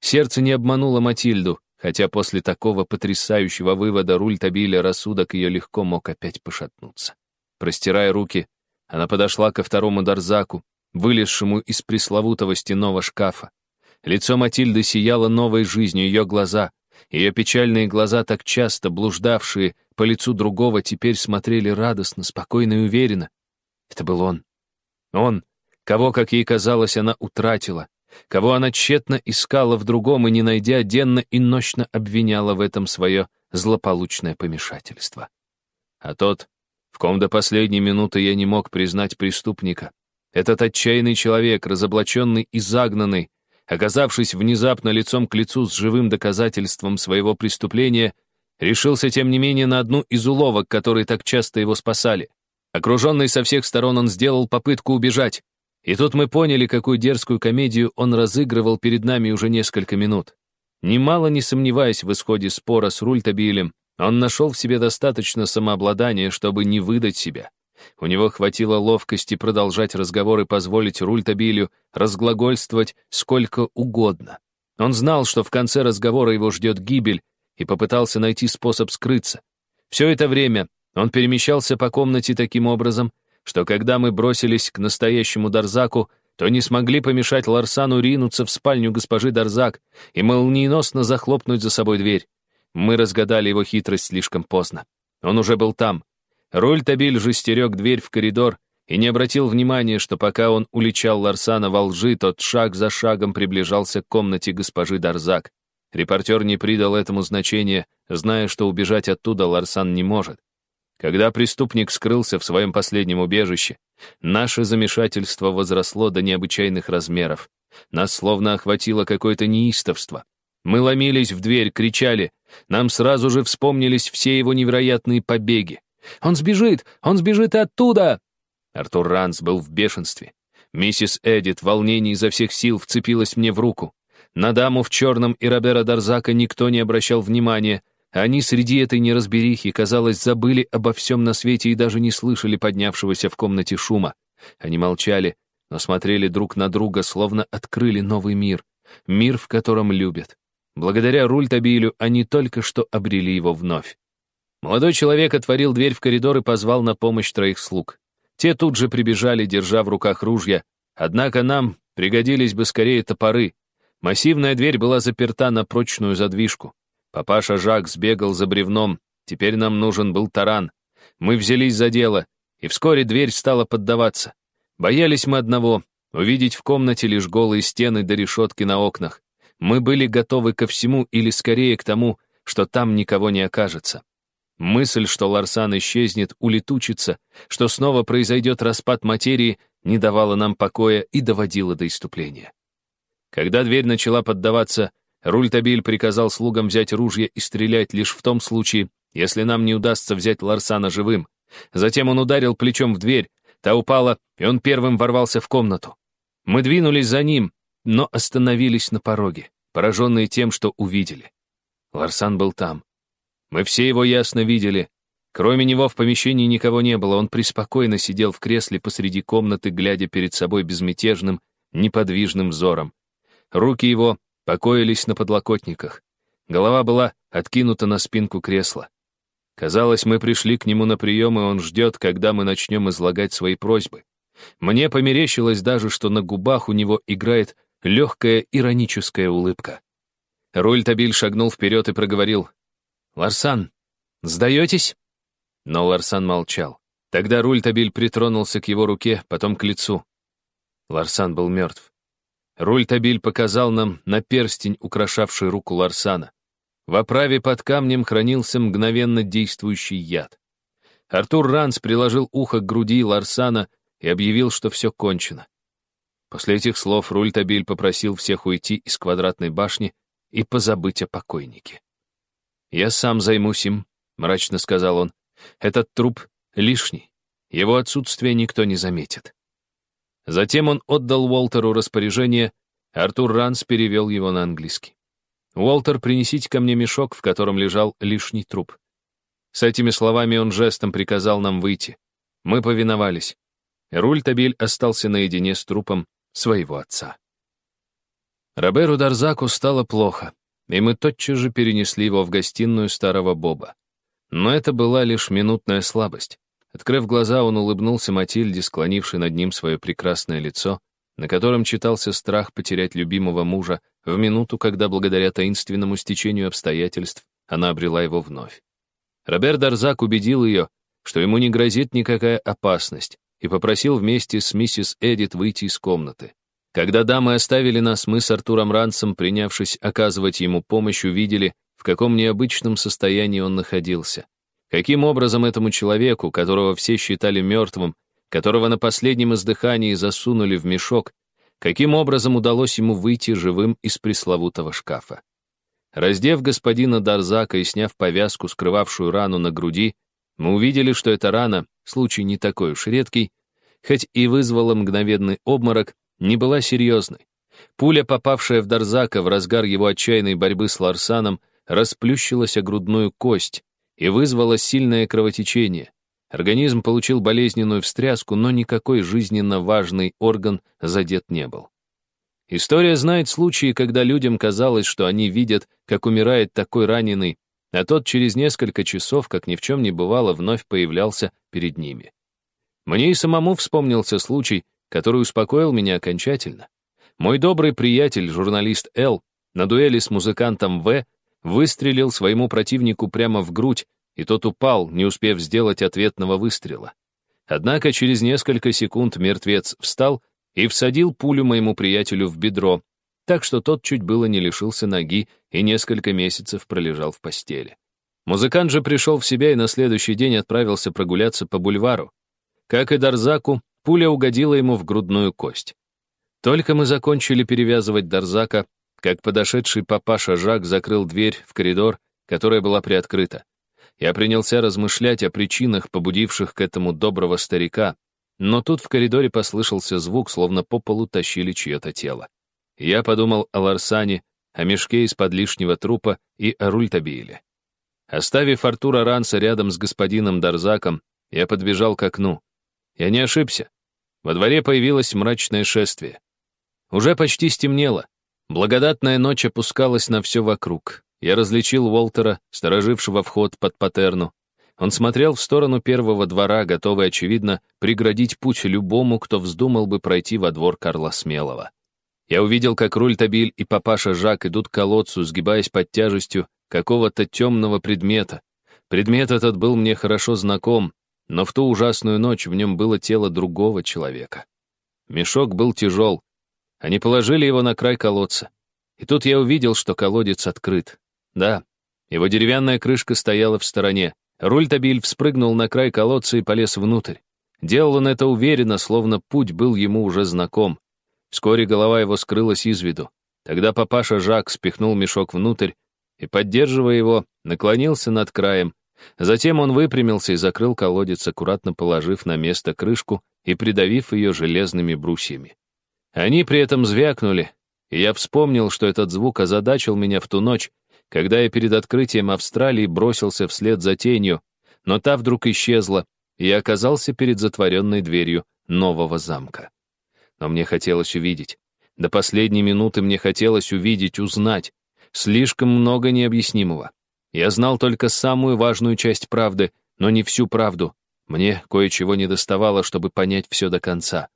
Сердце не обмануло Матильду, хотя после такого потрясающего вывода руль Табиля рассудок ее легко мог опять пошатнуться. Простирая руки, она подошла ко второму дарзаку, вылезшему из пресловутого стенного шкафа. Лицо Матильды сияло новой жизнью, ее глаза, ее печальные глаза, так часто блуждавшие по лицу другого, теперь смотрели радостно, спокойно и уверенно. Это был он. Он, кого, как ей казалось, она утратила, кого она тщетно искала в другом и, не найдя, денно и ночно обвиняла в этом свое злополучное помешательство. А тот, в ком до последней минуты я не мог признать преступника, этот отчаянный человек, разоблаченный и загнанный, оказавшись внезапно лицом к лицу с живым доказательством своего преступления, решился, тем не менее, на одну из уловок, которые так часто его спасали. Окруженный со всех сторон, он сделал попытку убежать. И тут мы поняли, какую дерзкую комедию он разыгрывал перед нами уже несколько минут. Немало не сомневаясь в исходе спора с Рультабилем, он нашел в себе достаточно самообладания, чтобы не выдать себя. У него хватило ловкости продолжать разговор и позволить Рультабилю разглагольствовать сколько угодно. Он знал, что в конце разговора его ждет гибель, и попытался найти способ скрыться. Все это время он перемещался по комнате таким образом, что когда мы бросились к настоящему Дарзаку, то не смогли помешать Ларсану ринуться в спальню госпожи Дарзак и молниеносно захлопнуть за собой дверь. Мы разгадали его хитрость слишком поздно. Он уже был там. Руль Табиль же стерег дверь в коридор и не обратил внимания, что пока он уличал Ларсана во лжи, тот шаг за шагом приближался к комнате госпожи Дарзак. Репортер не придал этому значения, зная, что убежать оттуда Ларсан не может. Когда преступник скрылся в своем последнем убежище, наше замешательство возросло до необычайных размеров. Нас словно охватило какое-то неистовство. Мы ломились в дверь, кричали. Нам сразу же вспомнились все его невероятные побеги. «Он сбежит! Он сбежит оттуда!» Артур Ранс был в бешенстве. Миссис Эдит в волнении изо всех сил вцепилась мне в руку. На даму в черном и Робера Дарзака никто не обращал внимания, они среди этой неразберихи, казалось, забыли обо всем на свете и даже не слышали поднявшегося в комнате шума. Они молчали, но смотрели друг на друга, словно открыли новый мир. Мир, в котором любят. Благодаря Рультабилю они только что обрели его вновь. Молодой человек отворил дверь в коридор и позвал на помощь троих слуг. Те тут же прибежали, держа в руках ружья. Однако нам пригодились бы скорее топоры. Массивная дверь была заперта на прочную задвижку. Папаша Жак сбегал за бревном, теперь нам нужен был таран. Мы взялись за дело, и вскоре дверь стала поддаваться. Боялись мы одного — увидеть в комнате лишь голые стены до решетки на окнах. Мы были готовы ко всему или скорее к тому, что там никого не окажется. Мысль, что Ларсан исчезнет, улетучится, что снова произойдет распад материи, не давала нам покоя и доводила до иступления. Когда дверь начала поддаваться, Рультабиль приказал слугам взять ружья и стрелять лишь в том случае, если нам не удастся взять Ларсана живым. Затем он ударил плечом в дверь, та упала, и он первым ворвался в комнату. Мы двинулись за ним, но остановились на пороге, пораженные тем, что увидели. Ларсан был там. Мы все его ясно видели. Кроме него в помещении никого не было, он преспокойно сидел в кресле посреди комнаты, глядя перед собой безмятежным, неподвижным взором. Руки его покоились на подлокотниках. Голова была откинута на спинку кресла. Казалось, мы пришли к нему на прием, и он ждет, когда мы начнем излагать свои просьбы. Мне померещилось даже, что на губах у него играет легкая ироническая улыбка. Рультабиль шагнул вперед и проговорил. «Ларсан, сдаетесь?» Но Ларсан молчал. Тогда Рультабиль притронулся к его руке, потом к лицу. Ларсан был мертв. Рультабиль показал нам на перстень, украшавший руку Ларсана. В оправе под камнем хранился мгновенно действующий яд. Артур Ранс приложил ухо к груди Ларсана и объявил, что все кончено. После этих слов Рультабиль попросил всех уйти из квадратной башни и позабыть о покойнике. «Я сам займусь им», — мрачно сказал он. «Этот труп лишний. Его отсутствие никто не заметит». Затем он отдал Уолтеру распоряжение, Артур Ранс перевел его на английский. «Уолтер, принесите ко мне мешок, в котором лежал лишний труп». С этими словами он жестом приказал нам выйти. Мы повиновались. Руль Табиль остался наедине с трупом своего отца. Роберу Дарзаку стало плохо, и мы тотчас же перенесли его в гостиную старого Боба. Но это была лишь минутная слабость. Открыв глаза, он улыбнулся Матильде, склонившей над ним свое прекрасное лицо, на котором читался страх потерять любимого мужа в минуту, когда, благодаря таинственному стечению обстоятельств, она обрела его вновь. Роберт Дарзак убедил ее, что ему не грозит никакая опасность, и попросил вместе с миссис Эдит выйти из комнаты. Когда дамы оставили нас, мы с Артуром Рансом, принявшись оказывать ему помощь, увидели, в каком необычном состоянии он находился. Каким образом этому человеку, которого все считали мертвым, которого на последнем издыхании засунули в мешок, каким образом удалось ему выйти живым из пресловутого шкафа. Раздев господина Дарзака и сняв повязку, скрывавшую рану на груди, мы увидели, что эта рана, случай не такой уж редкий, хоть и вызвала мгновенный обморок, не была серьезной. Пуля, попавшая в Дарзака в разгар его отчаянной борьбы с Ларсаном, расплющилась о грудную кость и вызвала сильное кровотечение. Организм получил болезненную встряску, но никакой жизненно важный орган задет не был. История знает случаи, когда людям казалось, что они видят, как умирает такой раненый, а тот через несколько часов, как ни в чем не бывало, вновь появлялся перед ними. Мне и самому вспомнился случай, который успокоил меня окончательно. Мой добрый приятель, журналист Л, на дуэли с музыкантом В выстрелил своему противнику прямо в грудь, и тот упал, не успев сделать ответного выстрела. Однако через несколько секунд мертвец встал и всадил пулю моему приятелю в бедро, так что тот чуть было не лишился ноги и несколько месяцев пролежал в постели. Музыкант же пришел в себя и на следующий день отправился прогуляться по бульвару. Как и Дарзаку, пуля угодила ему в грудную кость. Только мы закончили перевязывать Дарзака, как подошедший папаша Жак закрыл дверь в коридор, которая была приоткрыта. Я принялся размышлять о причинах, побудивших к этому доброго старика, но тут в коридоре послышался звук, словно по полу тащили чье-то тело. Я подумал о Ларсане, о мешке из-под лишнего трупа и о Рультабиле. Оставив Артура Ранса рядом с господином Дарзаком, я подбежал к окну. Я не ошибся. Во дворе появилось мрачное шествие. Уже почти стемнело. Благодатная ночь опускалась на все вокруг. Я различил Уолтера, сторожившего вход под Патерну. Он смотрел в сторону первого двора, готовый, очевидно, преградить путь любому, кто вздумал бы пройти во двор Карла Смелого. Я увидел, как Рультабиль и папаша Жак идут к колодцу, сгибаясь под тяжестью какого-то темного предмета. Предмет этот был мне хорошо знаком, но в ту ужасную ночь в нем было тело другого человека. Мешок был тяжел, они положили его на край колодца. И тут я увидел, что колодец открыт. Да, его деревянная крышка стояла в стороне. Рультабиль вспрыгнул на край колодца и полез внутрь. Делал он это уверенно, словно путь был ему уже знаком. Вскоре голова его скрылась из виду. Тогда папаша Жак спихнул мешок внутрь и, поддерживая его, наклонился над краем. Затем он выпрямился и закрыл колодец, аккуратно положив на место крышку и придавив ее железными брусьями. Они при этом звякнули, и я вспомнил, что этот звук озадачил меня в ту ночь, когда я перед открытием Австралии бросился вслед за тенью, но та вдруг исчезла, и я оказался перед затворенной дверью нового замка. Но мне хотелось увидеть. До последней минуты мне хотелось увидеть, узнать. Слишком много необъяснимого. Я знал только самую важную часть правды, но не всю правду. Мне кое-чего не доставало, чтобы понять все до конца.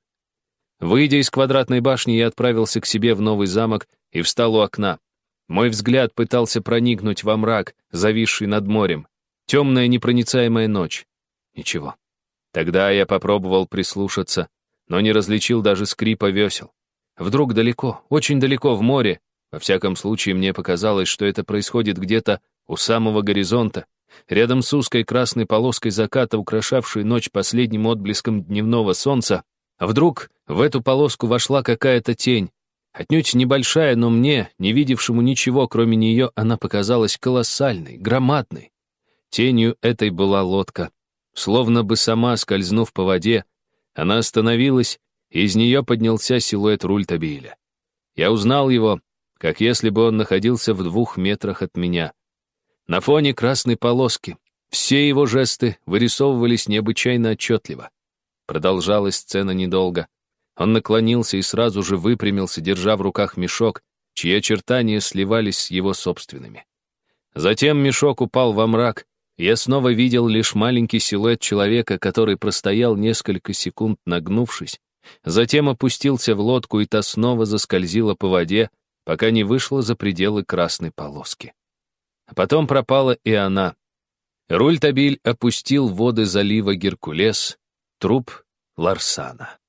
Выйдя из квадратной башни, я отправился к себе в новый замок и встал у окна. Мой взгляд пытался проникнуть во мрак, зависший над морем. Темная непроницаемая ночь. Ничего. Тогда я попробовал прислушаться, но не различил даже скрипа весел. Вдруг далеко, очень далеко в море, во всяком случае мне показалось, что это происходит где-то у самого горизонта, рядом с узкой красной полоской заката, украшавшей ночь последним отблеском дневного солнца, вдруг в эту полоску вошла какая-то тень. Отнюдь небольшая, но мне, не видевшему ничего, кроме нее, она показалась колоссальной, громадной. Тенью этой была лодка. Словно бы сама, скользнув по воде, она остановилась, и из нее поднялся силуэт Рультабиля. Я узнал его, как если бы он находился в двух метрах от меня. На фоне красной полоски все его жесты вырисовывались необычайно отчетливо. Продолжалась сцена недолго. Он наклонился и сразу же выпрямился, держа в руках мешок, чьи очертания сливались с его собственными. Затем мешок упал во мрак, и я снова видел лишь маленький силуэт человека, который простоял несколько секунд нагнувшись, затем опустился в лодку, и та снова заскользила по воде, пока не вышла за пределы красной полоски. А потом пропала и она. Рультабиль опустил воды залива Геркулес, Труп Ларсана.